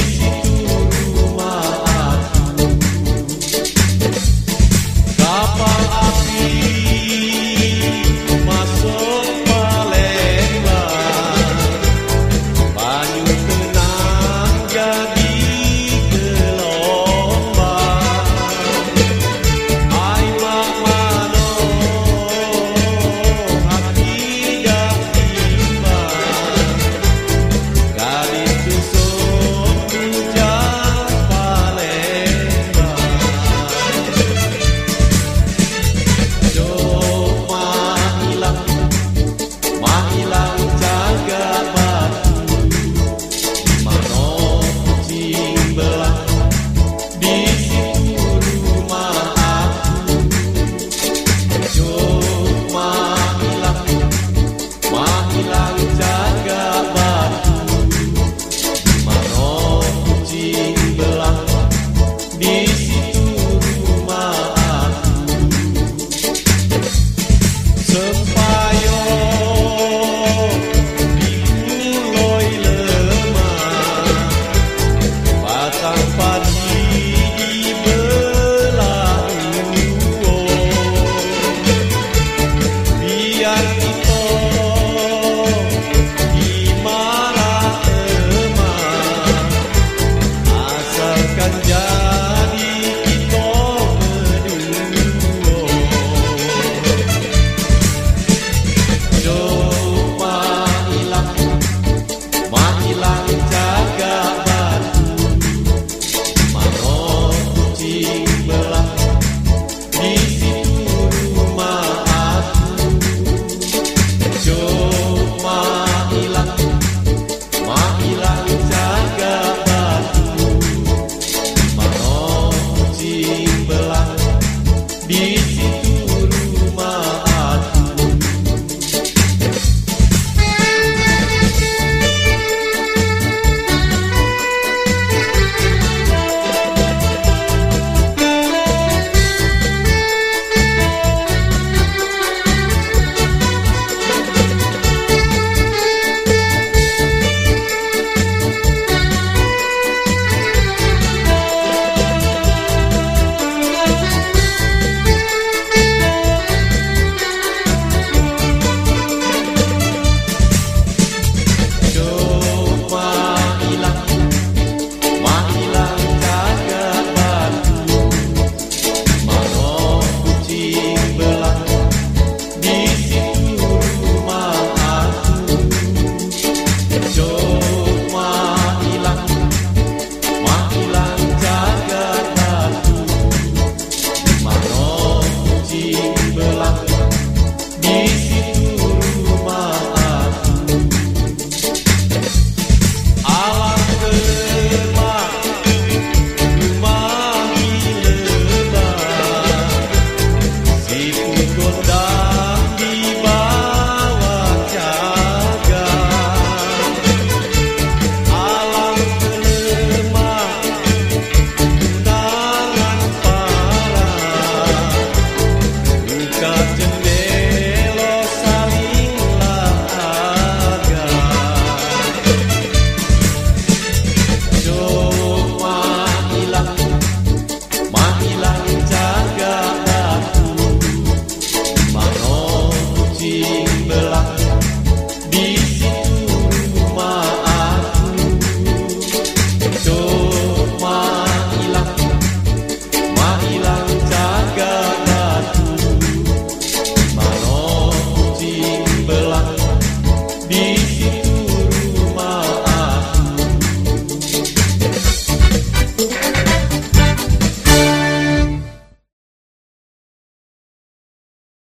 change.